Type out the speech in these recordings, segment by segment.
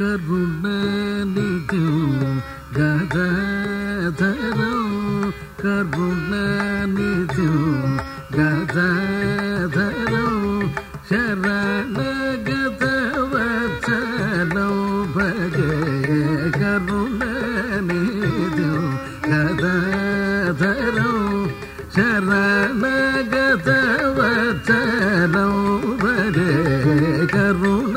കരുണാനിധു ഗദാധരോ കരുണാനിധു ഗദാധരോ ശരണഗതവത്സലോ ഭഗ കരുണാനിധു ഗദാധരോ ശരണഗതവത്സലോ ഭഗ കരുണ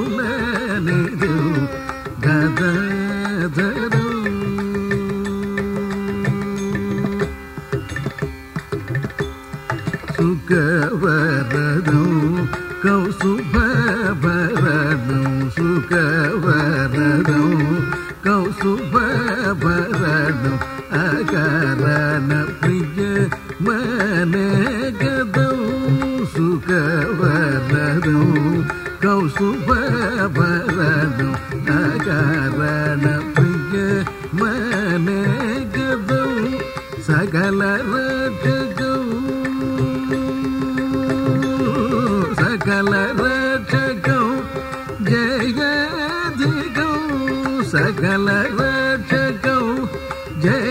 கௌசுபரதம் சுகவரதம் கௌசுபரதம் அகரண பிரிய மனகதம் சுகவரதம் கௌசுபரதம் அகரண பிரிய மனகதம் சகல ரஜ சகல ரட்சகம் ஜெயதிகம் சகல ரட்சகம் ஜெய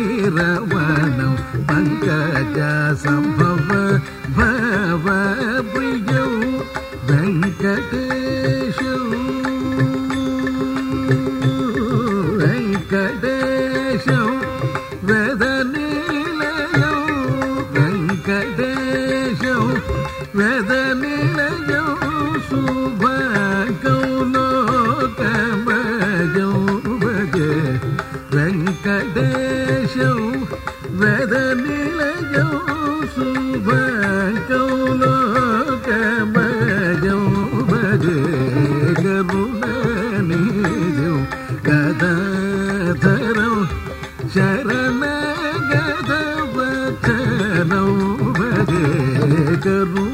வீரவனம் பங்கஜ சம்பவ பவ பிரியோ வெங்கடேஷு வெங்கடேஷு வேதநிலையோ வெங்கடேஷு வேதநிலையோ சுப கௌன ಗದಾಧರೌ ಶರಣ ಗದವಚನೌ ಭಜೆ ಕರು